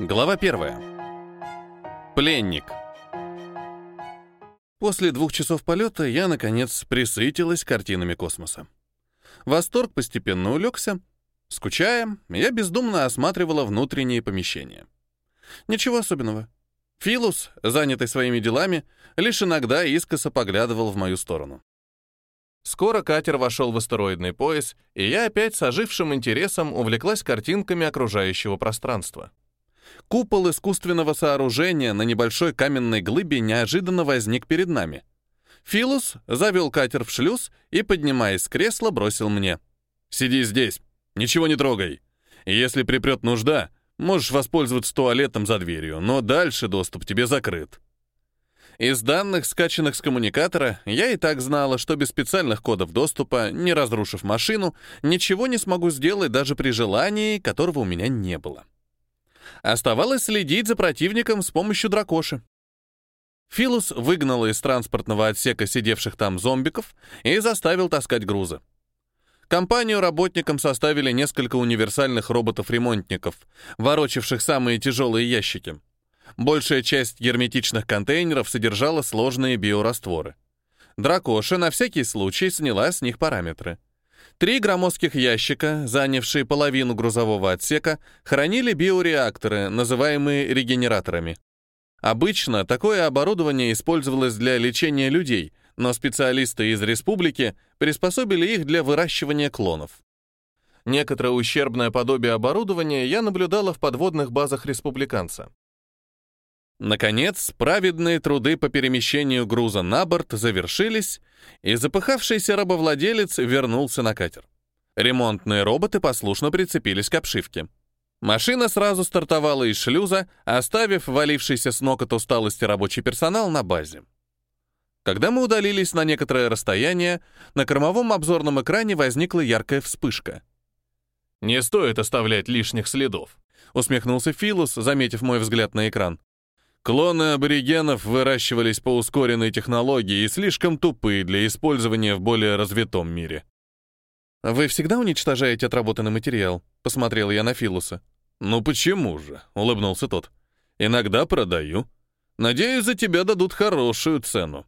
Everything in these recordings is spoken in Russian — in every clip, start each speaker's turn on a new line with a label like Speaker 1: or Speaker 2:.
Speaker 1: Глава первая. Пленник. После двух часов полета я, наконец, присытилась картинами космоса. Восторг постепенно улегся. Скучая, я бездумно осматривала внутренние помещения. Ничего особенного. Филус, занятый своими делами, лишь иногда искоса поглядывал в мою сторону. Скоро катер вошел в астероидный пояс, и я опять с ожившим интересом увлеклась картинками окружающего пространства. Купол искусственного сооружения на небольшой каменной глыбе неожиданно возник перед нами. Филус завел катер в шлюз и, поднимаясь с кресла, бросил мне. «Сиди здесь, ничего не трогай. Если припрет нужда, можешь воспользоваться туалетом за дверью, но дальше доступ тебе закрыт». Из данных, скачанных с коммуникатора, я и так знала, что без специальных кодов доступа, не разрушив машину, ничего не смогу сделать даже при желании, которого у меня не было. Оставалось следить за противником с помощью дракоши. Филус выгнал из транспортного отсека сидевших там зомбиков и заставил таскать грузы. Компанию работникам составили несколько универсальных роботов-ремонтников, ворочавших самые тяжелые ящики. Большая часть герметичных контейнеров содержала сложные биорастворы. Дракоша на всякий случай сняла с них параметры. Три громоздких ящика, занявшие половину грузового отсека, хранили биореакторы, называемые регенераторами. Обычно такое оборудование использовалось для лечения людей, но специалисты из республики приспособили их для выращивания клонов. Некоторое ущербное подобие оборудования я наблюдала в подводных базах республиканца. Наконец, праведные труды по перемещению груза на борт завершились, и запыхавшийся рабовладелец вернулся на катер. Ремонтные роботы послушно прицепились к обшивке. Машина сразу стартовала из шлюза, оставив валившийся с ног от усталости рабочий персонал на базе. Когда мы удалились на некоторое расстояние, на кормовом обзорном экране возникла яркая вспышка. «Не стоит оставлять лишних следов», — усмехнулся Филус, заметив мой взгляд на экран. Клоны аборигенов выращивались по ускоренной технологии и слишком тупые для использования в более развитом мире. «Вы всегда уничтожаете отработанный материал?» — посмотрел я на Филуса. «Ну почему же?» — улыбнулся тот. «Иногда продаю. Надеюсь, за тебя дадут хорошую цену».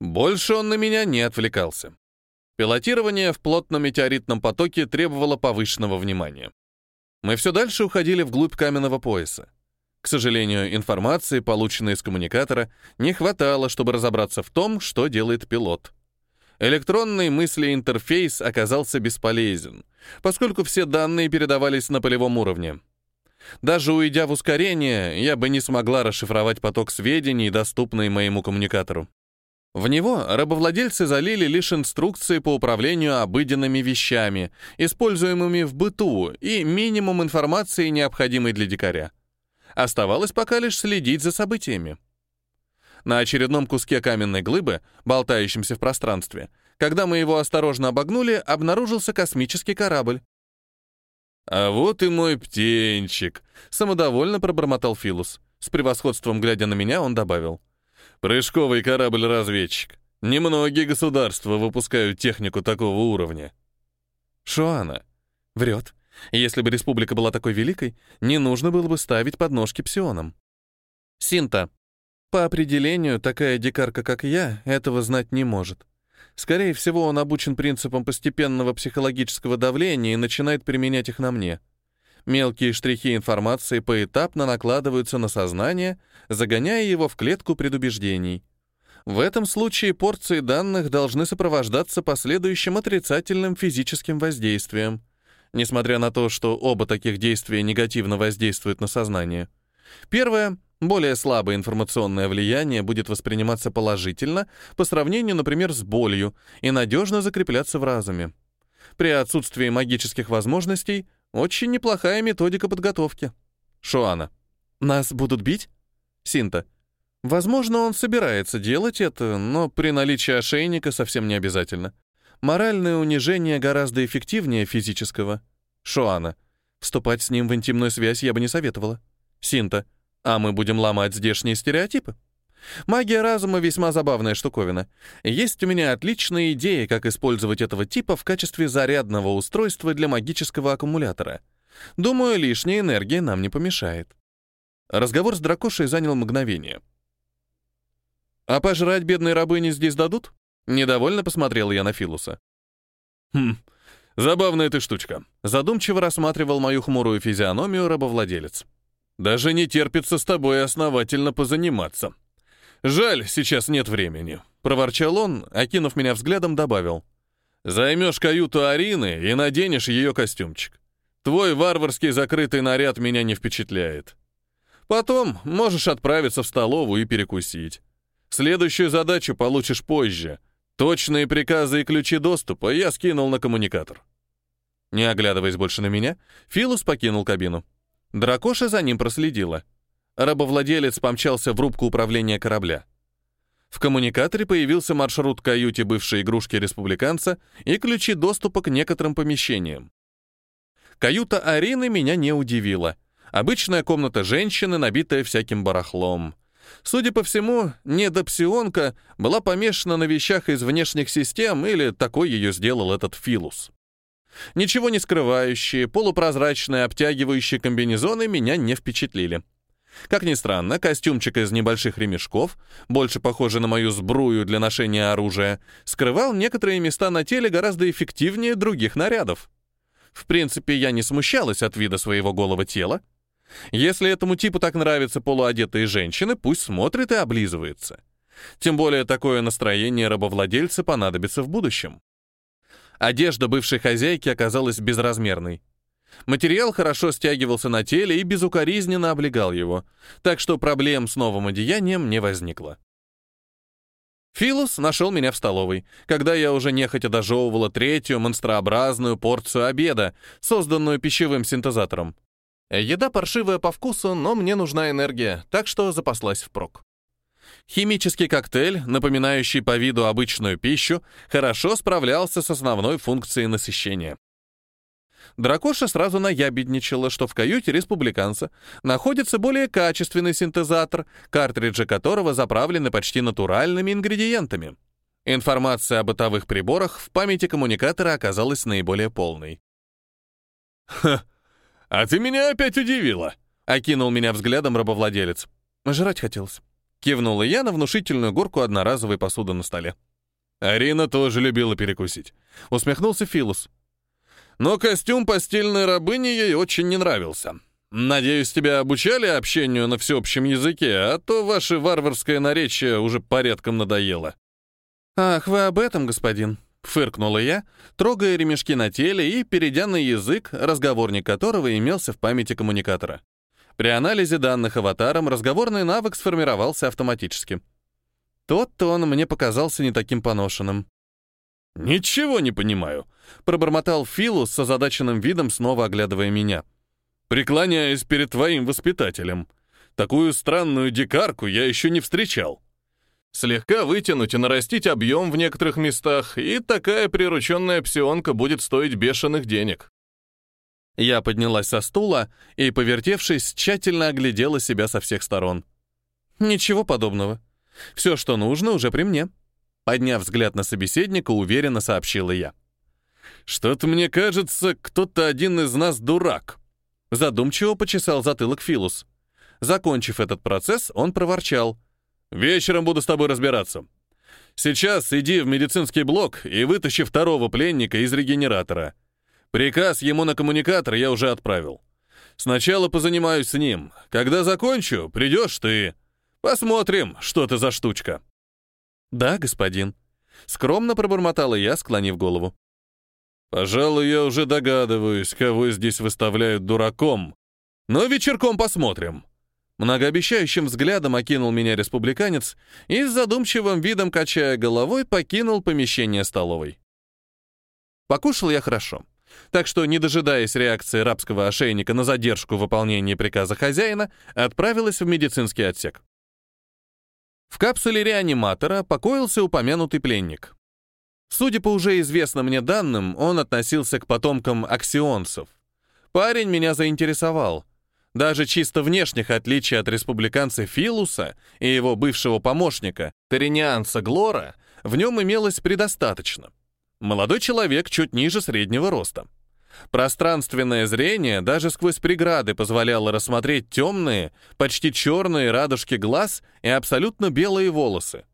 Speaker 1: Больше он на меня не отвлекался. Пилотирование в плотном метеоритном потоке требовало повышенного внимания. Мы все дальше уходили вглубь каменного пояса. К сожалению, информации, полученной из коммуникатора, не хватало, чтобы разобраться в том, что делает пилот. Электронный мысли-интерфейс оказался бесполезен, поскольку все данные передавались на полевом уровне. Даже уйдя в ускорение, я бы не смогла расшифровать поток сведений, доступный моему коммуникатору. В него рабовладельцы залили лишь инструкции по управлению обыденными вещами, используемыми в быту, и минимум информации, необходимой для дикаря. Оставалось пока лишь следить за событиями. На очередном куске каменной глыбы, болтающемся в пространстве, когда мы его осторожно обогнули, обнаружился космический корабль. «А вот и мой птенчик», — самодовольно пробормотал Филус. С превосходством глядя на меня, он добавил. «Прыжковый корабль-разведчик. Немногие государства выпускают технику такого уровня». «Шуана. Врет. Если бы республика была такой великой, не нужно было бы ставить подножки псионам. Синта. По определению, такая дикарка, как я, этого знать не может. Скорее всего, он обучен принципам постепенного психологического давления и начинает применять их на мне. Мелкие штрихи информации поэтапно накладываются на сознание, загоняя его в клетку предубеждений. В этом случае порции данных должны сопровождаться последующим отрицательным физическим воздействием несмотря на то, что оба таких действия негативно воздействуют на сознание. Первое, более слабое информационное влияние будет восприниматься положительно по сравнению, например, с болью и надежно закрепляться в разуме. При отсутствии магических возможностей очень неплохая методика подготовки. Шуана. Нас будут бить? Синта. Возможно, он собирается делать это, но при наличии ошейника совсем не обязательно. Моральное унижение гораздо эффективнее физического. Шоана. Вступать с ним в интимную связь я бы не советовала. Синта. А мы будем ломать здешние стереотипы. Магия разума весьма забавная штуковина. Есть у меня отличная идея, как использовать этого типа в качестве зарядного устройства для магического аккумулятора. Думаю, лишняя энергия нам не помешает. Разговор с дракошей занял мгновение. «А пожрать бедные рабыни здесь дадут?» Недовольно посмотрел я на Филуса. «Хм, забавная ты штучка», — задумчиво рассматривал мою хмурую физиономию рабовладелец. «Даже не терпится с тобой основательно позаниматься. Жаль, сейчас нет времени», — проворчал он, окинув меня взглядом, добавил. «Займешь каюту Арины и наденешь ее костюмчик. Твой варварский закрытый наряд меня не впечатляет. Потом можешь отправиться в столовую и перекусить. Следующую задачу получишь позже. Точные приказы и ключи доступа я скинул на коммуникатор. Не оглядываясь больше на меня, Филус покинул кабину. Дракоша за ним проследила. Рабовладелец помчался в рубку управления корабля. В коммуникаторе появился маршрут каюте бывшей игрушки республиканца и ключи доступа к некоторым помещениям. Каюта Арины меня не удивила. Обычная комната женщины, набитая всяким барахлом. Судя по всему, недопсионка была помешана на вещах из внешних систем или такой ее сделал этот Филус. Ничего не скрывающие, полупрозрачные, обтягивающие комбинезоны меня не впечатлили. Как ни странно, костюмчик из небольших ремешков, больше похожий на мою сбрую для ношения оружия, скрывал некоторые места на теле гораздо эффективнее других нарядов. В принципе, я не смущалась от вида своего голого тела. Если этому типу так нравятся полуодетые женщины, пусть смотрит и облизывается. Тем более такое настроение рабовладельца понадобится в будущем. Одежда бывшей хозяйки оказалась безразмерной. Материал хорошо стягивался на теле и безукоризненно облегал его, так что проблем с новым одеянием не возникло. Филус нашел меня в столовой, когда я уже нехотя дожевывала третью монстрообразную порцию обеда, созданную пищевым синтезатором. Еда паршивая по вкусу, но мне нужна энергия, так что запаслась впрок. Химический коктейль, напоминающий по виду обычную пищу, хорошо справлялся с основной функцией насыщения. Дракоша сразу наябедничала, что в каюте республиканца находится более качественный синтезатор, картриджи которого заправлены почти натуральными ингредиентами. Информация о бытовых приборах в памяти коммуникатора оказалась наиболее полной.
Speaker 2: «Ха, а ты меня опять удивила!» — окинул меня взглядом рабовладелец.
Speaker 1: «Жрать хотелось». Кивнула я на внушительную горку одноразовой посуды на столе.
Speaker 2: Арина тоже любила перекусить. Усмехнулся Филус. Но костюм постельной рабыни ей очень не нравился. Надеюсь, тебя обучали общению на всеобщем языке, а то ваше варварское наречие уже порядком надоело.
Speaker 1: Ах, вы об этом, господин, фыркнула я, трогая ремешки на теле и перейдя на язык, разговорник которого имелся в памяти коммуникатора. При анализе данных аватаром разговорный навык сформировался автоматически. Тот-то он мне показался не таким поношенным.
Speaker 2: «Ничего не понимаю», — пробормотал Филус с озадаченным видом, снова оглядывая меня. «Преклоняюсь перед твоим воспитателем. Такую странную дикарку я еще не встречал. Слегка вытянуть и нарастить объем в некоторых местах, и такая прирученная псионка будет стоить бешеных денег».
Speaker 1: Я поднялась со стула и, повертевшись, тщательно оглядела себя со всех сторон. «Ничего подобного. Все, что нужно, уже при мне». Подняв взгляд на собеседника, уверенно сообщила я.
Speaker 2: «Что-то мне кажется, кто-то один из нас дурак»,
Speaker 1: задумчиво почесал затылок Филус. Закончив этот процесс, он проворчал.
Speaker 2: «Вечером буду с тобой разбираться. Сейчас иди в медицинский блок и вытащи второго пленника из регенератора. Приказ ему на коммуникатор я уже отправил. Сначала позанимаюсь с ним. Когда закончу, придешь ты. Посмотрим, что ты за штучка».
Speaker 1: «Да, господин», — скромно пробормотала я, склонив голову.
Speaker 2: «Пожалуй, я уже догадываюсь, кого здесь выставляют дураком. Но вечерком посмотрим».
Speaker 1: Многообещающим взглядом окинул меня республиканец и с задумчивым видом, качая головой, покинул помещение столовой. Покушал я хорошо, так что, не дожидаясь реакции рабского ошейника на задержку выполнения приказа хозяина, отправилась в медицинский отсек. В капсуле реаниматора покоился упомянутый пленник. Судя по уже известным мне данным, он относился к потомкам аксионцев. Парень меня заинтересовал. Даже чисто внешних отличий от республиканца Филуса и его бывшего помощника, Теринианца Глора, в нем имелось предостаточно. Молодой человек чуть ниже среднего роста.
Speaker 2: Пространственное зрение даже сквозь преграды позволяло рассмотреть темные, почти черные радужки глаз и абсолютно белые волосы.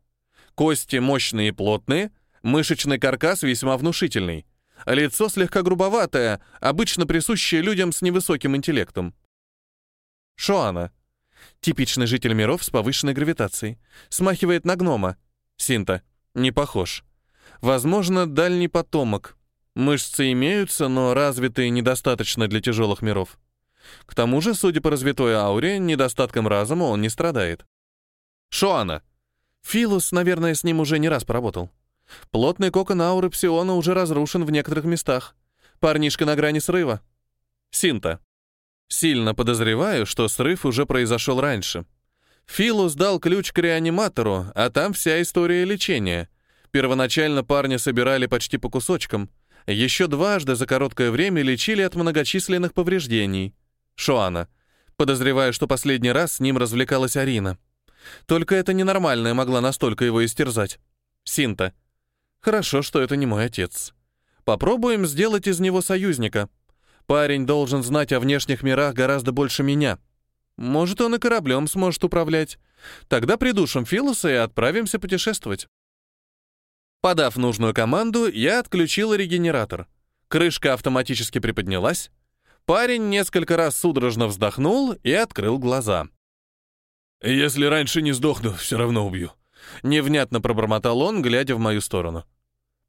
Speaker 2: Кости мощные и плотные, мышечный каркас весьма внушительный. Лицо слегка грубоватое, обычно присущее людям с невысоким интеллектом. Шоана. Типичный житель миров с повышенной гравитацией. Смахивает на гнома. Синта. Не похож. Возможно, дальний потомок. Мышцы имеются, но развитые недостаточно для тяжелых миров. К тому же, судя по развитой ауре, недостатком разума он не страдает. Шоана. Филус, наверное, с ним уже не раз поработал. Плотный кокон ауры псиона уже разрушен в некоторых местах. Парнишка на грани срыва. Синта. Сильно подозреваю, что срыв уже произошел раньше. Филус дал ключ к реаниматору, а там вся история лечения. Первоначально парня собирали почти по кусочкам. Еще дважды за короткое время лечили от многочисленных повреждений. Шоана. Подозреваю, что последний раз с ним развлекалась Арина. Только это ненормальная могла настолько его истерзать. Синта. Хорошо, что это не мой отец. Попробуем сделать из него союзника. Парень должен знать о внешних мирах гораздо больше меня. Может, он и кораблем сможет управлять. Тогда придушим Филоса и отправимся путешествовать. Подав нужную команду, я отключил регенератор. Крышка автоматически приподнялась. Парень несколько раз судорожно вздохнул и открыл глаза.
Speaker 1: «Если раньше не сдохну, все равно убью», —
Speaker 2: невнятно пробормотал он, глядя в мою сторону.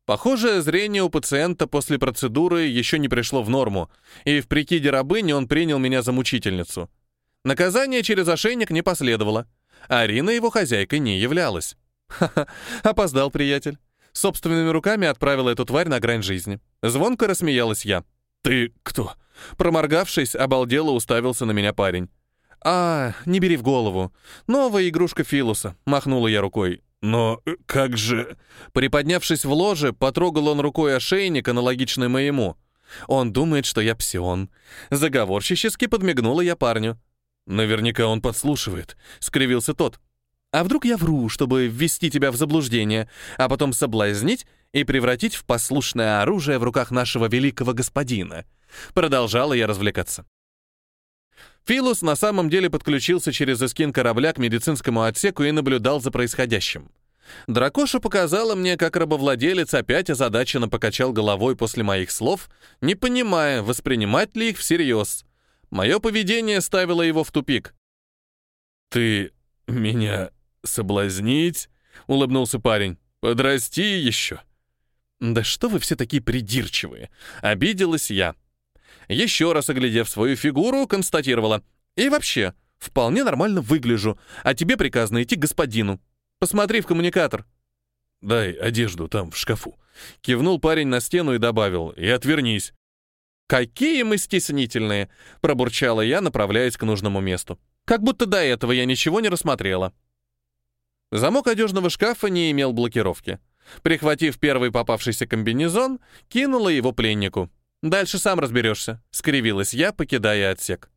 Speaker 2: Похоже, зрение у пациента после процедуры еще не пришло в норму, и в прикиде рабыни он принял меня за мучительницу. Наказание через ошейник не последовало. Арина его хозяйкой не являлась. Ха-ха, опоздал приятель. Собственными руками отправила эту тварь на грань жизни. Звонко рассмеялась я.
Speaker 1: «Ты кто?»
Speaker 2: Проморгавшись, обалдело уставился на меня парень. «А, не бери в голову. Новая игрушка Филуса», — махнула я рукой.
Speaker 1: «Но э, как же...»
Speaker 2: Приподнявшись в ложе, потрогал он рукой ошейник, аналогичный моему. Он думает, что я псион. Заговорщически подмигнула я парню.
Speaker 1: «Наверняка он подслушивает», — скривился тот.
Speaker 2: «А вдруг я вру, чтобы ввести тебя в заблуждение, а потом соблазнить и превратить в послушное оружие в руках нашего великого господина?» Продолжала я развлекаться. Филус на самом деле подключился через эскин корабля к медицинскому отсеку и наблюдал за происходящим. Дракоша показала мне, как рабовладелец опять озадаченно покачал головой после моих слов, не понимая, воспринимать ли их всерьез. Мое поведение ставило его в тупик.
Speaker 1: «Ты меня соблазнить?» — улыбнулся парень. «Подрасти еще».
Speaker 2: «Да что вы все такие придирчивые?» — обиделась я еще раз оглядев свою фигуру, констатировала. «И вообще, вполне нормально выгляжу, а тебе приказано идти к господину. Посмотри в коммуникатор».
Speaker 1: «Дай одежду там, в шкафу». Кивнул парень на стену и добавил. «И отвернись».
Speaker 2: «Какие мы стеснительные!» — пробурчала я, направляясь к нужному месту. Как будто до этого я ничего не рассмотрела. Замок одежного шкафа не имел блокировки. Прихватив первый попавшийся комбинезон, кинула его пленнику. «Дальше сам разберешься», — скривилась я, покидая отсек.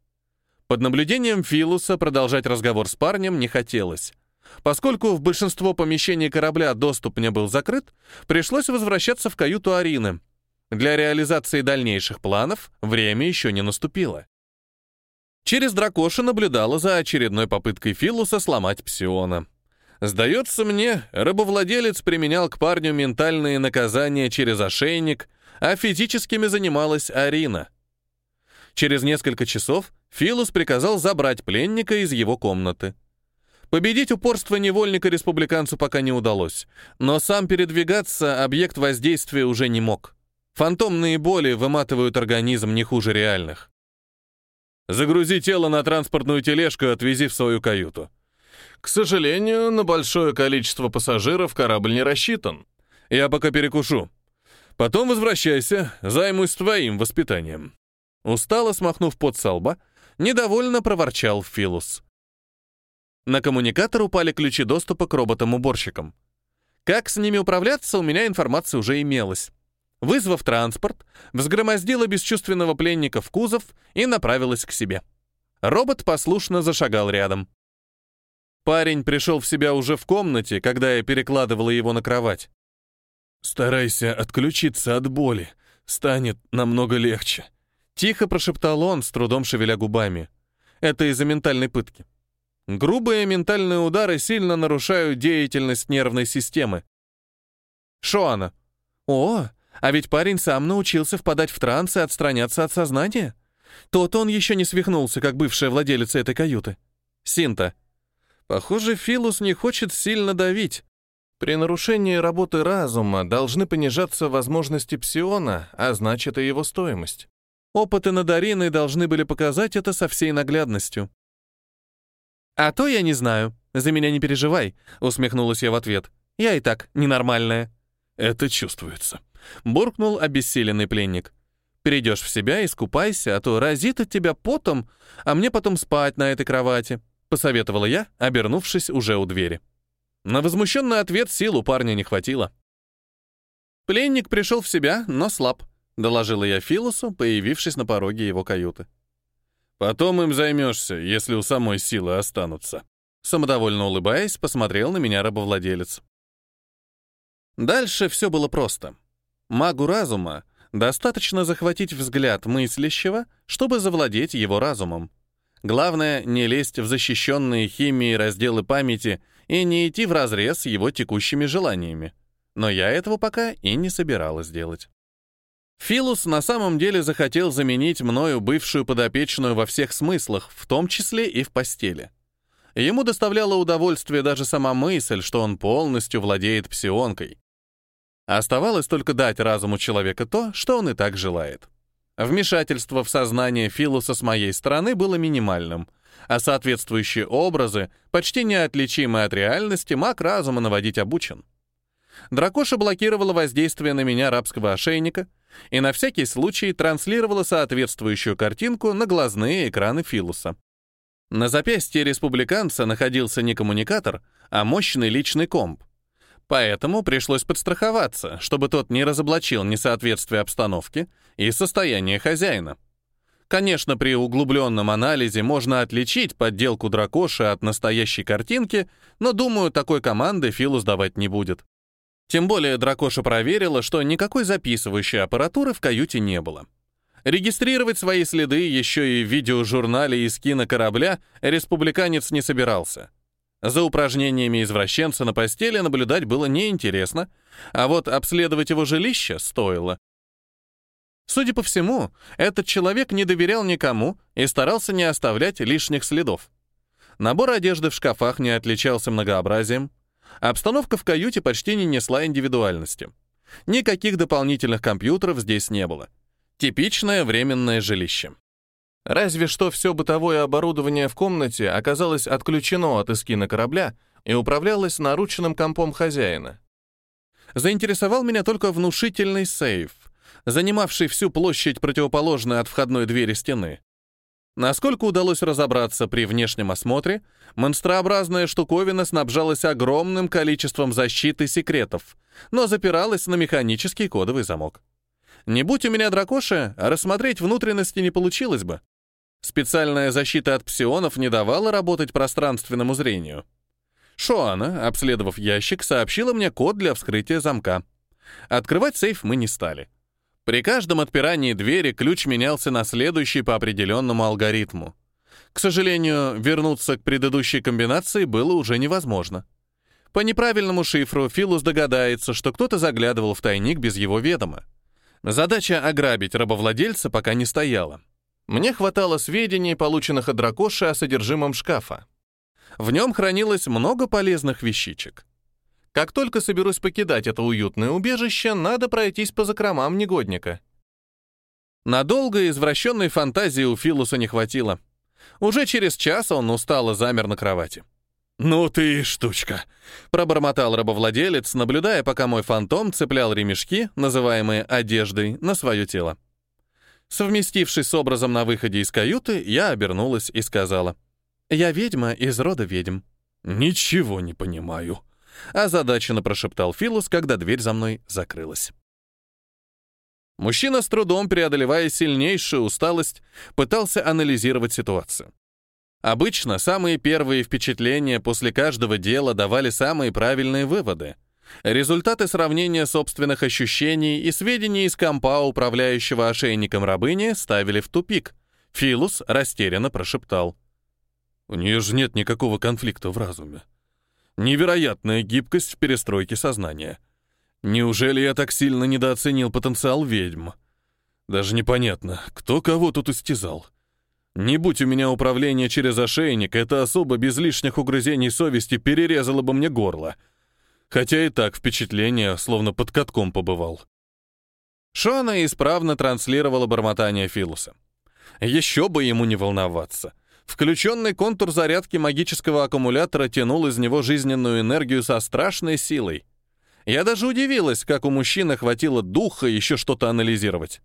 Speaker 2: Под наблюдением Филуса продолжать разговор с парнем не хотелось. Поскольку в большинство помещений корабля доступ не был закрыт, пришлось возвращаться в каюту Арины. Для реализации дальнейших планов время еще не наступило. Через дракоша наблюдала за очередной попыткой Филуса сломать псиона. Сдается мне, рабовладелец применял к парню ментальные наказания через ошейник — а физическими занималась Арина. Через несколько часов Филус приказал забрать пленника из его комнаты. Победить упорство невольника республиканцу пока не удалось, но сам передвигаться объект воздействия уже не мог. Фантомные боли выматывают организм не хуже реальных.
Speaker 1: Загрузи тело на транспортную тележку и отвези в свою каюту. К сожалению, на большое количество пассажиров корабль не рассчитан. Я пока перекушу. Потом возвращайся, займусь твоим воспитанием».
Speaker 2: Устало смахнув под со недовольно проворчал Филус. На коммуникатор упали ключи доступа к роботам-уборщикам. Как с ними управляться, у меня информация уже имелась. Вызвав транспорт, взгромоздила бесчувственного пленника в кузов и направилась к себе. Робот послушно зашагал рядом. Парень пришел в себя уже в комнате, когда я перекладывала его на кровать.
Speaker 1: «Старайся отключиться от боли»,
Speaker 2: станет намного легче. Тихо прошептал он, с трудом шевеля губами. Это из-за ментальной пытки. Грубые ментальные удары сильно нарушают деятельность нервной системы. Шоана. О, а ведь парень сам научился впадать в транс и отстраняться от сознания. Тот он еще не свихнулся, как бывшая владелица этой каюты. Синта. Похоже, Филус не хочет сильно давить. При нарушении работы разума должны понижаться возможности псиона, а значит и его стоимость. Опыты над Ариной должны были показать это со всей наглядностью. «А то я не знаю. За меня не переживай», — усмехнулась я в ответ. «Я и так ненормальная». «Это чувствуется», — буркнул обессиленный пленник. «Перейдешь в себя, искупайся, а то разит от тебя потом, а мне потом спать на этой кровати», — посоветовала я, обернувшись уже у двери. На возмущенный ответ сил у парня не хватило. Пленник пришел в себя, но слаб. — доложила я Филосу, появившись на пороге его каюты. «Потом им займешься, если у самой силы останутся». Самодовольно улыбаясь, посмотрел на меня рабовладелец. Дальше все было просто. Магу разума достаточно захватить взгляд мыслящего, чтобы завладеть его разумом. Главное — не лезть в защищенные химией разделы памяти и не идти вразрез с его текущими желаниями. Но я этого пока и не собиралась делать. Филус на самом деле захотел заменить мною бывшую подопечную во всех смыслах, в том числе и в постели. Ему доставляло удовольствие даже сама мысль, что он полностью владеет псионкой. Оставалось только дать разуму человека то, что он и так желает. Вмешательство в сознание Филуса с моей стороны было минимальным, а соответствующие образы, почти неотличимые от реальности, маг разума наводить обучен. Дракоша блокировала воздействие на меня рабского ошейника — и на всякий случай транслировала соответствующую картинку на глазные экраны Филуса. На запястье республиканца находился не коммуникатор, а мощный личный комп. Поэтому пришлось подстраховаться, чтобы тот не разоблачил несоответствие обстановки и состояния хозяина. Конечно, при углубленном анализе можно отличить подделку дракоши от настоящей картинки, но, думаю, такой команды Филус давать не будет. Тем более Дракоша проверила, что никакой записывающей аппаратуры в каюте не было. Регистрировать свои следы еще и в видеожурнале из кинокорабля республиканец не собирался. За упражнениями извращенца на постели наблюдать было неинтересно, а вот обследовать его жилище стоило. Судя по всему, этот человек не доверял никому и старался не оставлять лишних следов. Набор одежды в шкафах не отличался многообразием, Обстановка в каюте почти не несла индивидуальности. Никаких дополнительных компьютеров здесь не было. Типичное временное жилище. Разве что все бытовое оборудование в комнате оказалось отключено от эскина корабля и управлялось наручным компом хозяина. Заинтересовал меня только внушительный сейф, занимавший всю площадь противоположной от входной двери стены. Насколько удалось разобраться при внешнем осмотре, монстрообразная штуковина снабжалась огромным количеством защиты секретов, но запиралась на механический кодовый замок. Не будь у меня дракоши, рассмотреть внутренности не получилось бы. Специальная защита от псионов не давала работать пространственному зрению. Шоана, обследовав ящик, сообщила мне код для вскрытия замка. Открывать сейф мы не стали. При каждом отпирании двери ключ менялся на следующий по определенному алгоритму. К сожалению, вернуться к предыдущей комбинации было уже невозможно. По неправильному шифру Филус догадается, что кто-то заглядывал в тайник без его ведома. Задача ограбить рабовладельца пока не стояла. Мне хватало сведений, полученных от Дракоши о содержимом шкафа. В нем хранилось много полезных вещичек. Как только соберусь покидать это уютное убежище, надо пройтись по закромам негодника. Надолго извращенной фантазии у Филуса не хватило. Уже через час он устало замер на кровати. «Ну ты штучка!» — пробормотал рабовладелец, наблюдая, пока мой фантом цеплял ремешки, называемые одеждой, на свое тело. Совместившись с образом на выходе из каюты, я обернулась и сказала, «Я ведьма из рода ведьм». «Ничего не понимаю», озадаченно прошептал Филус, когда дверь за мной закрылась. Мужчина с трудом, преодолевая сильнейшую усталость, пытался анализировать ситуацию. Обычно самые первые впечатления после каждого дела давали самые правильные выводы.
Speaker 1: Результаты сравнения собственных ощущений и сведений из компа, управляющего ошейником рабыни, ставили в тупик. Филус растерянно прошептал.
Speaker 2: «У нее же нет никакого конфликта в разуме. Невероятная гибкость в перестройке сознания. Неужели я так сильно недооценил потенциал ведьм? Даже непонятно, кто кого тут истязал. Не будь у меня управления через ошейник, это особо без лишних угрызений совести перерезало бы мне горло» хотя и так впечатление, словно под катком побывал.
Speaker 1: Шона исправно транслировала бормотание Филуса. Еще бы ему не волноваться. Включенный контур зарядки магического аккумулятора тянул из него жизненную энергию со страшной силой. Я даже удивилась, как у мужчины хватило духа еще что-то анализировать.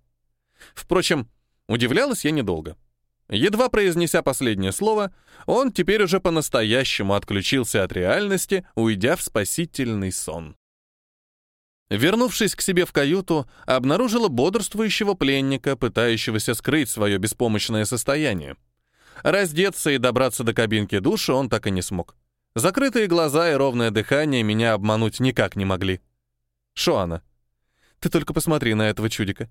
Speaker 1: Впрочем, удивлялась я недолго. Едва произнеся последнее слово, он теперь уже по-настоящему отключился от реальности, уйдя в спасительный сон. Вернувшись к себе в каюту, обнаружила бодрствующего пленника, пытающегося скрыть свое беспомощное состояние. Раздеться и добраться до кабинки душа он так и не смог. Закрытые глаза и ровное дыхание меня обмануть никак не могли. «Шоана, ты только посмотри на этого чудика.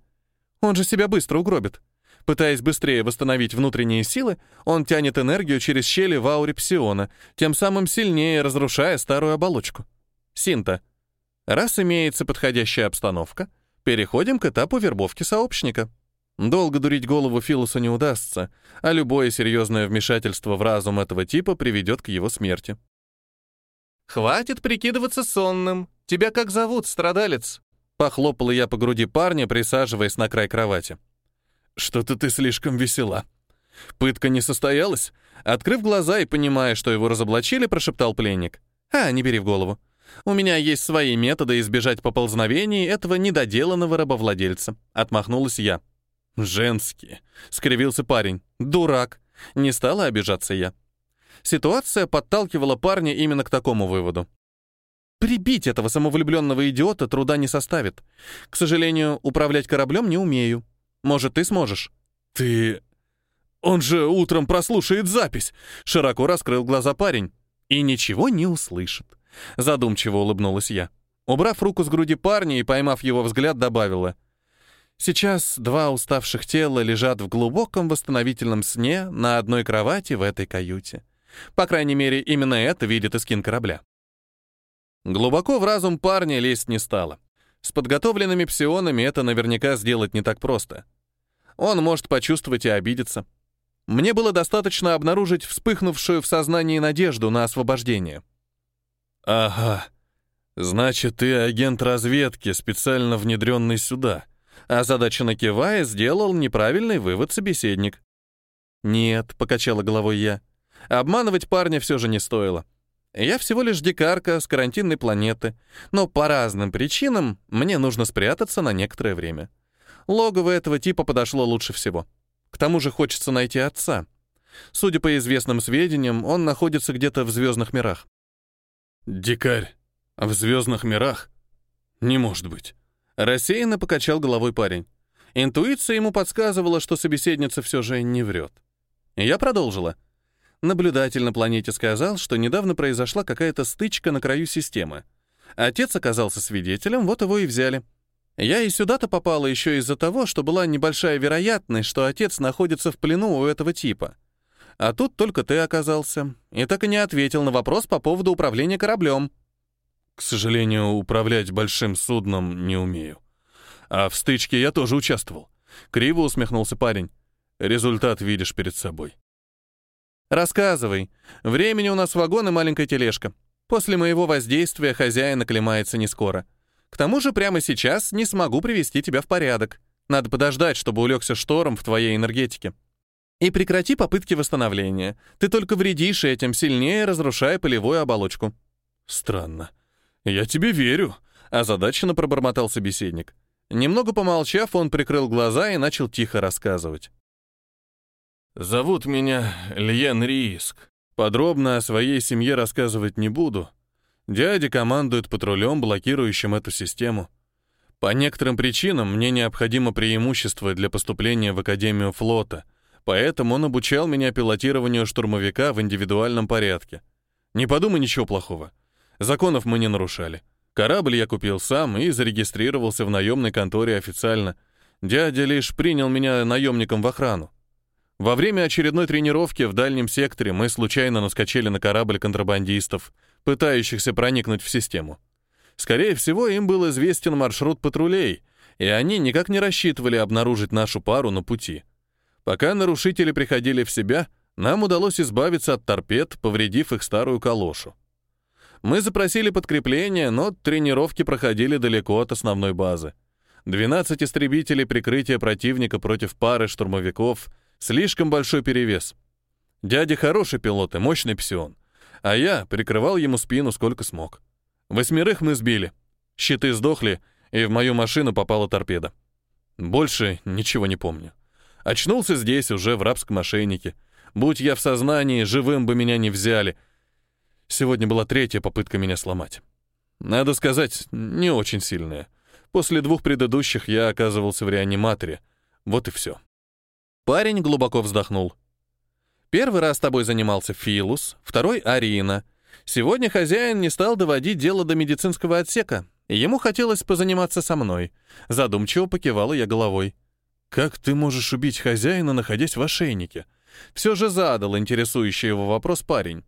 Speaker 1: Он же себя быстро угробит», Пытаясь быстрее восстановить внутренние силы, он тянет энергию через щели в ауре псиона, тем самым сильнее разрушая старую оболочку. Синта. Раз имеется подходящая обстановка, переходим к этапу вербовки сообщника. Долго дурить голову Филуса не удастся, а любое серьезное вмешательство в разум этого типа приведет к его смерти. «Хватит прикидываться сонным. Тебя как зовут, страдалец?» Похлопала я по груди парня, присаживаясь на край кровати.
Speaker 2: «Что-то ты слишком весела». Пытка не состоялась. Открыв глаза и понимая, что его разоблачили, прошептал пленник.
Speaker 1: «А, не бери в голову. У меня есть свои методы избежать поползновений этого недоделанного рабовладельца», — отмахнулась я.
Speaker 2: «Женские», — скривился парень.
Speaker 1: «Дурак». Не стала обижаться я. Ситуация подталкивала парня именно к такому выводу. Прибить этого самовлюбленного идиота труда не составит. К сожалению, управлять кораблем не умею. Может, ты сможешь?»
Speaker 2: «Ты... Он же утром прослушает запись!»
Speaker 1: Широко раскрыл глаза парень. «И ничего не услышит». Задумчиво улыбнулась я. Убрав руку с груди парня и поймав его взгляд, добавила. «Сейчас два уставших тела лежат в глубоком восстановительном сне на одной кровати в этой каюте. По крайней мере, именно это видит Искин корабля». Глубоко в разум парня лезть не стало. С подготовленными псионами это наверняка сделать не так просто. Он может почувствовать и обидеться. Мне было достаточно обнаружить вспыхнувшую в сознании надежду на освобождение.
Speaker 2: «Ага. Значит, ты агент разведки, специально внедренный сюда».
Speaker 1: Озадаченно кивая, сделал неправильный вывод собеседник. «Нет», — покачала головой я. Обманывать парня все же не стоило. Я всего лишь дикарка с карантинной планеты, но по разным причинам мне нужно спрятаться на некоторое время. Логово этого типа подошло лучше всего. К тому же хочется найти отца. Судя по известным сведениям, он находится где-то в звездных мирах.
Speaker 2: «Дикарь, в звездных мирах? Не может быть».
Speaker 1: Рассеянно покачал головой парень. Интуиция ему подсказывала, что собеседница все же не врет. Я продолжила. Наблюдатель на планете сказал, что недавно произошла какая-то стычка на краю системы. Отец оказался свидетелем, вот его и взяли. Я и сюда-то попала еще из-за того, что была небольшая вероятность, что отец находится в плену у этого типа. А тут только ты оказался, и так и не ответил на вопрос по поводу управления кораблем.
Speaker 2: К сожалению, управлять большим судном не умею. А в стычке я тоже участвовал. Криво усмехнулся парень. Результат видишь перед собой.
Speaker 1: Рассказывай. Времени у нас вагон и маленькая тележка. После моего воздействия хозяин оклемается не скоро. К тому же прямо сейчас не смогу привести тебя в порядок. Надо подождать, чтобы улегся шторм в твоей энергетике. И прекрати попытки восстановления. Ты только вредишь этим, сильнее разрушая полевую оболочку.
Speaker 2: Странно. Я тебе верю, озадаченно пробормотал собеседник.
Speaker 1: Немного помолчав, он прикрыл глаза и начал тихо рассказывать.
Speaker 2: «Зовут меня Льен Риск. Подробно о своей семье рассказывать не буду. Дядя командует патрулем, блокирующим эту систему. По некоторым причинам мне необходимо преимущество для поступления в Академию флота, поэтому он обучал меня пилотированию штурмовика в индивидуальном порядке. Не подумай ничего плохого. Законов мы не нарушали. Корабль я купил сам и зарегистрировался в наемной конторе официально. Дядя лишь принял меня наемником в охрану. Во время очередной тренировки в дальнем секторе мы случайно наскочили на корабль контрабандистов, пытающихся проникнуть в систему. Скорее всего, им был известен маршрут патрулей, и они никак не рассчитывали обнаружить нашу пару на пути. Пока нарушители приходили в себя, нам удалось избавиться от торпед, повредив их старую калошу. Мы запросили подкрепление, но тренировки проходили далеко от основной базы. 12 истребителей прикрытия противника против пары штурмовиков — слишком большой перевес. Дядя хороший пилот и мощный псион, а я прикрывал ему спину сколько смог. Восьмерых мы сбили. Щиты сдохли, и в мою машину попала торпеда. Больше ничего не помню. Очнулся здесь, уже в рабском ошейнике. Будь я в сознании, живым бы меня не взяли. Сегодня была третья попытка меня сломать. Надо сказать, не очень сильная. После двух предыдущих я оказывался в реаниматоре. Вот и все. Парень глубоко вздохнул. Первый раз тобой занимался Филус, второй — Арина. Сегодня хозяин не стал доводить дело до медицинского отсека. Ему хотелось позаниматься со мной. Задумчиво покивала я головой. «Как ты можешь убить хозяина, находясь в ошейнике?» Все же задал интересующий его вопрос парень.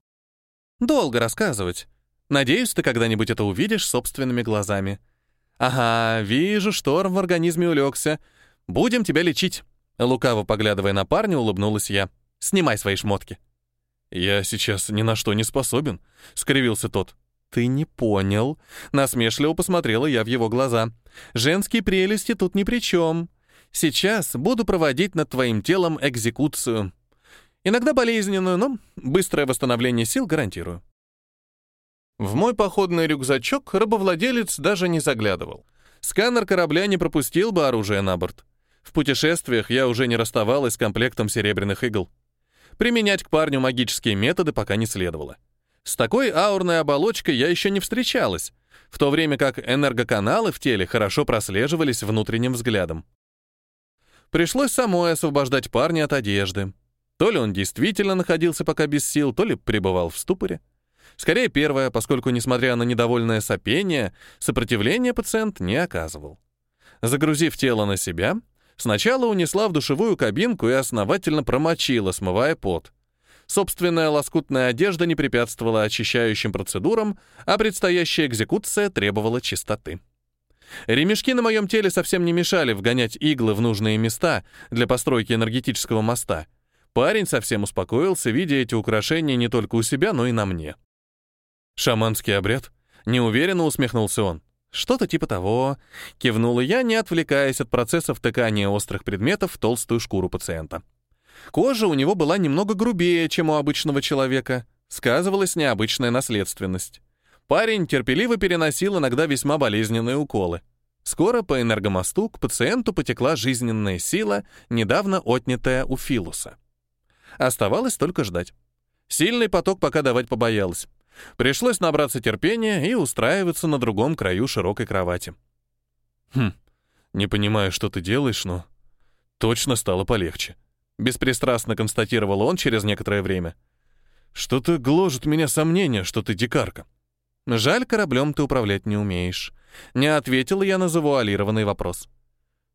Speaker 2: «Долго рассказывать. Надеюсь, ты когда-нибудь это увидишь собственными глазами». «Ага, вижу, шторм в организме улегся. Будем тебя лечить». Лукаво поглядывая на парня, улыбнулась я. «Снимай свои шмотки». «Я сейчас ни на что не способен», — скривился тот. «Ты не понял». Насмешливо посмотрела я в его глаза. «Женские прелести тут ни при чем. Сейчас буду проводить над твоим телом экзекуцию. Иногда болезненную, но быстрое восстановление сил гарантирую». В мой походный рюкзачок рабовладелец даже не заглядывал. Сканер корабля не пропустил бы оружие на борт. В путешествиях я уже не расставалась с комплектом серебряных игл. Применять к парню магические методы пока не следовало. С такой аурной оболочкой я еще не встречалась, в то время как энергоканалы в теле хорошо прослеживались внутренним взглядом. Пришлось самой освобождать парня от одежды. То ли он действительно находился пока без сил, то ли пребывал в ступоре. Скорее первое, поскольку, несмотря на недовольное сопение, сопротивления пациент не оказывал. Загрузив тело на себя, Сначала унесла в душевую кабинку и основательно промочила, смывая пот. Собственная лоскутная одежда не препятствовала очищающим процедурам, а предстоящая экзекуция требовала чистоты. Ремешки на моем теле совсем не мешали вгонять иглы в нужные места для постройки энергетического моста. Парень совсем успокоился, видя эти украшения не только у себя, но и на мне. «Шаманский обряд?» — неуверенно усмехнулся он. «Что-то типа того», — кивнула я, не отвлекаясь от процесса втыкания острых предметов в толстую шкуру пациента. Кожа у него была немного грубее, чем у обычного человека. Сказывалась необычная наследственность. Парень терпеливо переносил иногда весьма болезненные уколы. Скоро по энергомосту к пациенту потекла жизненная сила, недавно отнятая у Филуса. Оставалось только ждать. Сильный поток пока давать побоялась. Пришлось набраться терпения и устраиваться на другом краю широкой кровати. Хм, не понимаю, что ты делаешь, но точно стало полегче. Беспристрастно констатировал он через некоторое время. Что-то гложет меня сомнение, что ты дикарка. Жаль, кораблем ты управлять не умеешь. Не ответила я на завуалированный вопрос.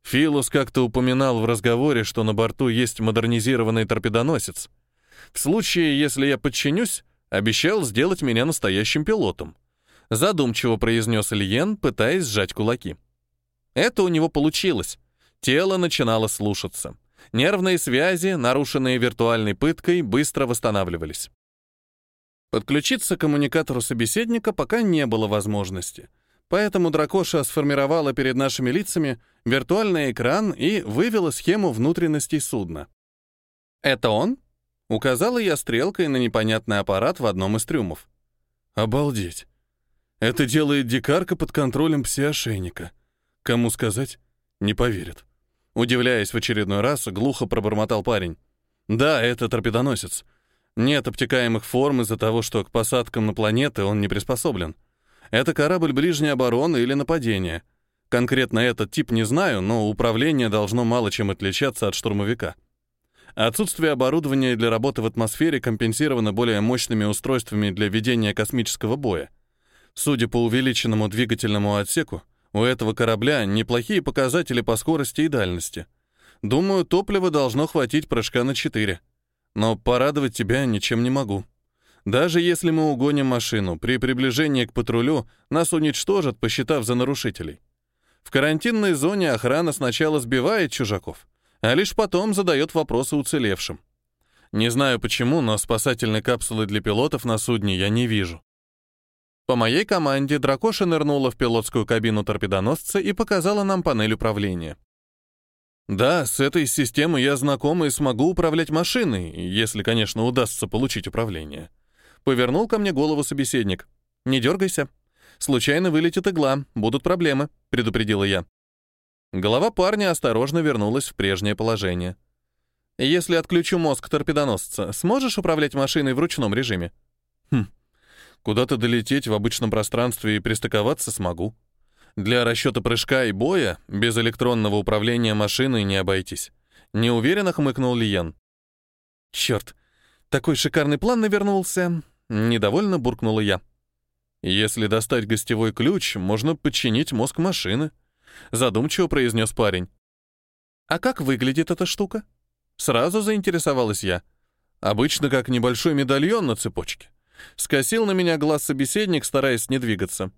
Speaker 2: Филус как-то упоминал в разговоре, что на борту есть модернизированный торпедоносец. В случае, если я подчинюсь, Обещал сделать меня настоящим пилотом. Задумчиво произнес Ильен, пытаясь сжать кулаки. Это у него получилось. Тело начинало слушаться. Нервные связи, нарушенные виртуальной пыткой, быстро восстанавливались. Подключиться к коммуникатору собеседника пока не было возможности. Поэтому Дракоша сформировала перед нашими лицами виртуальный экран и вывела схему внутренностей судна. «Это он?» Указала я стрелкой на непонятный аппарат в одном из трюмов. Обалдеть. Это делает дикарка под контролем псиошейника. Кому сказать? Не поверят. Удивляясь в очередной раз, глухо пробормотал парень. Да, это торпедоносец. Нет обтекаемых форм из-за того, что к посадкам на планеты он не приспособлен. Это корабль ближней обороны или нападения. Конкретно этот тип не знаю, но управление должно мало чем отличаться от штурмовика. Отсутствие оборудования для работы в атмосфере компенсировано более мощными устройствами для ведения космического боя.
Speaker 1: Судя по увеличенному двигательному отсеку, у этого корабля неплохие показатели по скорости и дальности. Думаю, топлива должно хватить прыжка на 4. Но порадовать тебя ничем не могу. Даже если мы угоним машину, при приближении к патрулю нас уничтожат, посчитав за нарушителей. В карантинной зоне охрана сначала сбивает чужаков, а лишь потом задает вопросы уцелевшим. Не знаю почему, но спасательной капсулы для пилотов на судне я не вижу. По моей команде дракоша нырнула в пилотскую кабину торпедоносца и показала нам панель управления. Да, с этой системой я знаком и смогу управлять машиной, если, конечно, удастся получить управление. Повернул ко мне голову собеседник. «Не дергайся. Случайно вылетит игла, будут проблемы», — предупредила я. Голова парня осторожно вернулась в прежнее положение. «Если отключу мозг торпедоносца, сможешь управлять машиной в ручном режиме?» «Хм, куда-то долететь в обычном пространстве и пристыковаться смогу. Для расчета прыжка и боя без электронного управления машиной не обойтись». Неуверенно хмыкнул Лиен. «Черт, такой шикарный план навернулся. Недовольно буркнула я. Если достать гостевой ключ, можно подчинить мозг машины, задумчиво произнес парень. А как выглядит эта штука? Сразу заинтересовалась я. Обычно как небольшой медальон на цепочке. Скосил на меня глаз собеседник, стараясь не двигаться.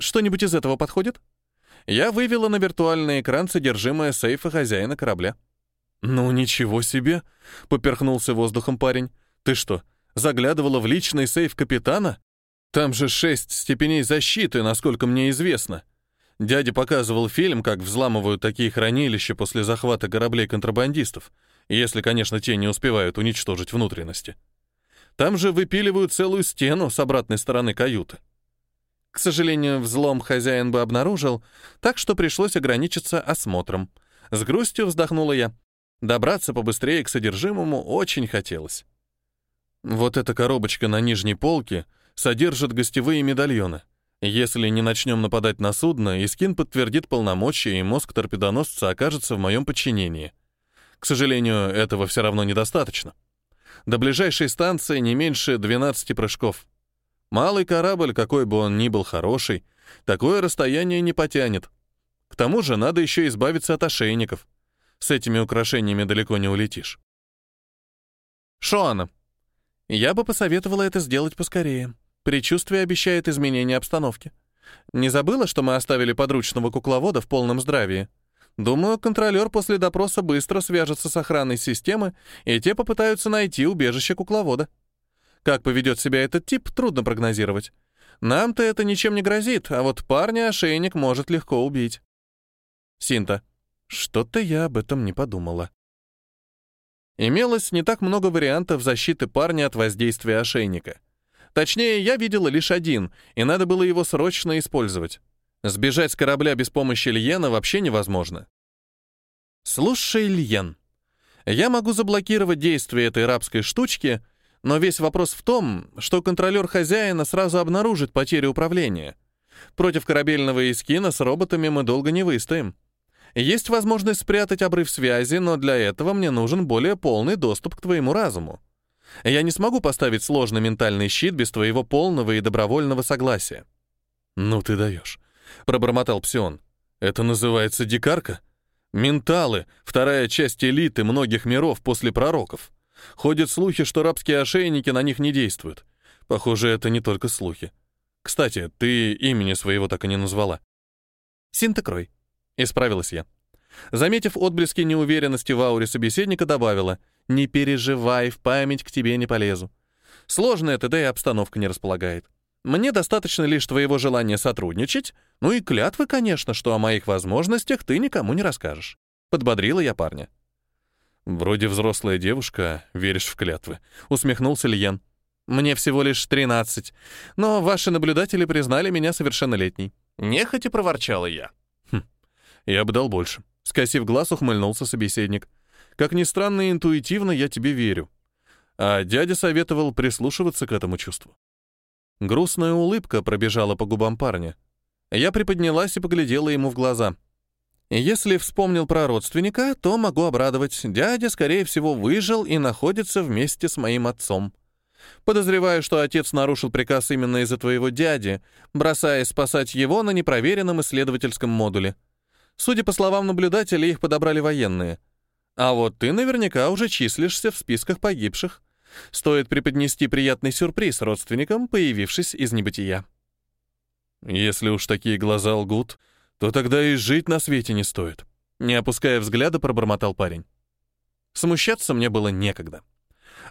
Speaker 1: Что-нибудь из этого подходит? Я вывела на виртуальный экран содержимое сейфа хозяина корабля. «Ну, ничего себе!» — поперхнулся воздухом парень. «Ты что, заглядывала в личный сейф капитана? Там же шесть степеней защиты, насколько мне известно. Дядя показывал фильм, как взламывают такие хранилища после захвата кораблей контрабандистов, если, конечно, те не успевают уничтожить внутренности. Там же выпиливают целую стену с обратной стороны каюты. К сожалению, взлом хозяин бы обнаружил, так что пришлось ограничиться осмотром. С грустью вздохнула я. Добраться побыстрее к содержимому очень хотелось. Вот эта коробочка на нижней полке содержит гостевые медальоны. Если не начнем нападать на судно, Искин подтвердит полномочия, и мозг торпедоносца окажется в моем подчинении. К сожалению, этого все равно недостаточно. До ближайшей станции не меньше 12 прыжков. Малый корабль, какой бы он ни был хороший, такое расстояние не потянет. К тому же надо еще избавиться от ошейников. С этими украшениями далеко не улетишь. Шоана. Я бы посоветовала это сделать поскорее. Предчувствие обещает изменение обстановки. Не забыла, что мы оставили подручного кукловода в полном здравии? Думаю, контролер после допроса быстро свяжется с охраной системы, и те попытаются найти убежище кукловода. Как поведет себя этот тип, трудно прогнозировать. Нам-то это ничем не грозит, а вот парня ошейник может легко убить. Синта. Что-то я об этом не подумала. Имелось не так много вариантов защиты парня от воздействия ошейника. Точнее, я видела лишь один, и надо было его срочно использовать. Сбежать с корабля без помощи Льена вообще невозможно. Слушай, Льен, я могу заблокировать действие этой рабской штучки, но весь вопрос в том, что контролер хозяина сразу обнаружит потерю управления. Против корабельного эскина с роботами мы долго не выстоим. Есть возможность спрятать обрыв связи, но для этого мне нужен более полный доступ к твоему разуму. Я не смогу поставить сложный ментальный щит без твоего полного и добровольного согласия». «Ну ты даешь», — пробормотал Псион. «Это называется дикарка? Менталы — вторая часть элиты многих миров после пророков. Ходят слухи, что рабские ошейники на них не действуют. Похоже, это не только слухи. Кстати, ты имени своего так и не назвала». «Синтекрой», Исправилась я. Заметив отблески неуверенности в ауре собеседника, добавила «Не переживай, в память к тебе не полезу. Сложная ТД обстановка не располагает. Мне достаточно лишь твоего желания сотрудничать, ну и клятвы, конечно, что о моих возможностях ты никому не расскажешь». Подбодрила я парня. «Вроде взрослая девушка, веришь в клятвы», — усмехнулся Льен. «Мне всего лишь тринадцать, но ваши наблюдатели признали меня совершеннолетней». Нехотя проворчала я. Я бы дал больше. Скосив глаз, ухмыльнулся собеседник. Как ни странно, интуитивно я тебе верю. А дядя советовал прислушиваться к этому чувству. Грустная улыбка пробежала по губам парня. Я приподнялась и поглядела ему в глаза. Если вспомнил про родственника, то могу обрадовать. Дядя, скорее всего, выжил и находится вместе с моим отцом. Подозреваю, что отец нарушил приказ именно из-за твоего дяди, бросаясь спасать его на непроверенном исследовательском модуле. Судя по словам наблюдателей, их подобрали военные. А вот ты наверняка уже числишься в списках погибших. Стоит преподнести приятный сюрприз родственникам, появившись из небытия.
Speaker 2: Если уж такие глаза лгут, то тогда и жить на свете не стоит. Не опуская взгляда, пробормотал парень.
Speaker 1: Смущаться мне было некогда.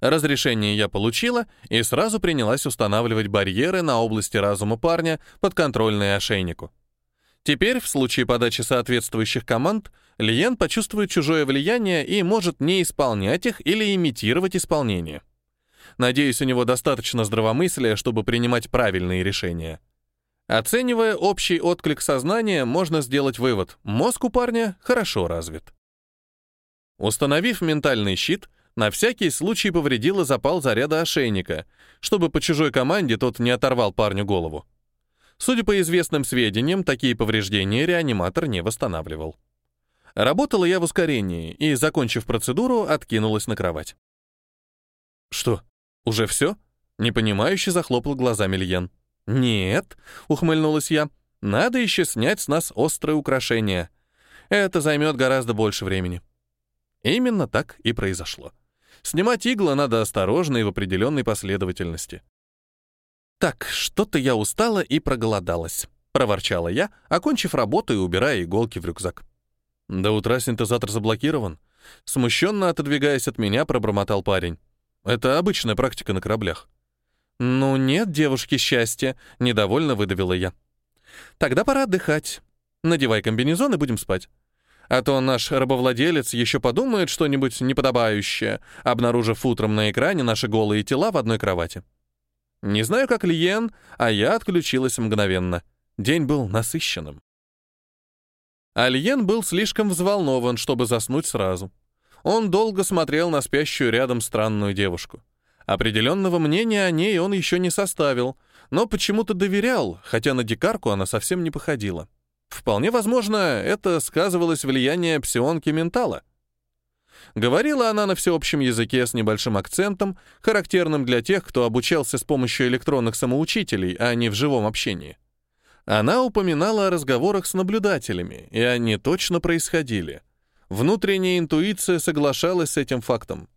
Speaker 1: Разрешение я получила и сразу принялась устанавливать барьеры на области разума парня, подконтрольные ошейнику. Теперь, в случае подачи соответствующих команд, Лиен почувствует чужое влияние и может не исполнять их или имитировать исполнение. Надеюсь, у него достаточно здравомыслия, чтобы принимать правильные решения. Оценивая общий отклик сознания, можно сделать вывод – мозг у парня хорошо развит. Установив ментальный щит, на всякий случай повредила запал заряда ошейника, чтобы по чужой команде тот не оторвал парню голову. Судя по известным сведениям, такие повреждения реаниматор не восстанавливал. Работала я в ускорении и, закончив процедуру, откинулась на кровать. «Что, уже все?» — непонимающе захлопал глазами Льен. «Нет», — ухмыльнулась я, — «надо еще снять с нас острое украшение. Это займет гораздо больше времени». Именно так и произошло. Снимать иглы надо осторожно и в определенной последовательности. «Так, что-то я устала и проголодалась», — проворчала я, окончив работу и убирая иголки в рюкзак.
Speaker 2: «До утра синтезатор заблокирован». Смущенно отодвигаясь от меня, пробормотал парень. «Это обычная практика на кораблях».
Speaker 1: «Ну нет, девушки, счастья», — недовольно выдавила я. «Тогда пора отдыхать. Надевай комбинезон и будем спать. А то наш рабовладелец еще подумает что-нибудь неподобающее, обнаружив утром на экране наши голые тела в одной кровати». Не знаю, как Лиен, а я отключилась мгновенно. День был насыщенным. Альен был слишком взволнован, чтобы заснуть сразу. Он долго смотрел на спящую рядом странную девушку. Определенного мнения о ней он еще не составил, но почему-то доверял, хотя на дикарку она совсем не походила. Вполне возможно, это сказывалось влияние псионки ментала. Говорила она на всеобщем языке с небольшим акцентом, характерным для тех, кто обучался с помощью электронных самоучителей, а не в живом общении. Она упоминала о разговорах с наблюдателями, и они точно происходили. Внутренняя интуиция соглашалась с этим фактом.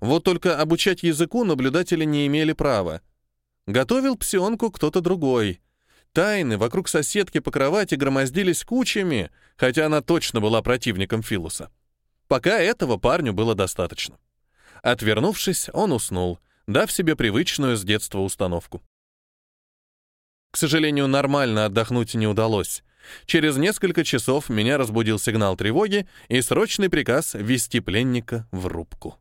Speaker 1: Вот только обучать языку наблюдатели не имели права. Готовил псионку кто-то другой. Тайны вокруг соседки по кровати громоздились кучами, хотя она точно была противником Филуса. Пока этого парню было достаточно. Отвернувшись, он уснул, дав себе привычную с детства установку. К сожалению, нормально отдохнуть не удалось. Через несколько часов меня разбудил сигнал тревоги и срочный приказ вести пленника в рубку.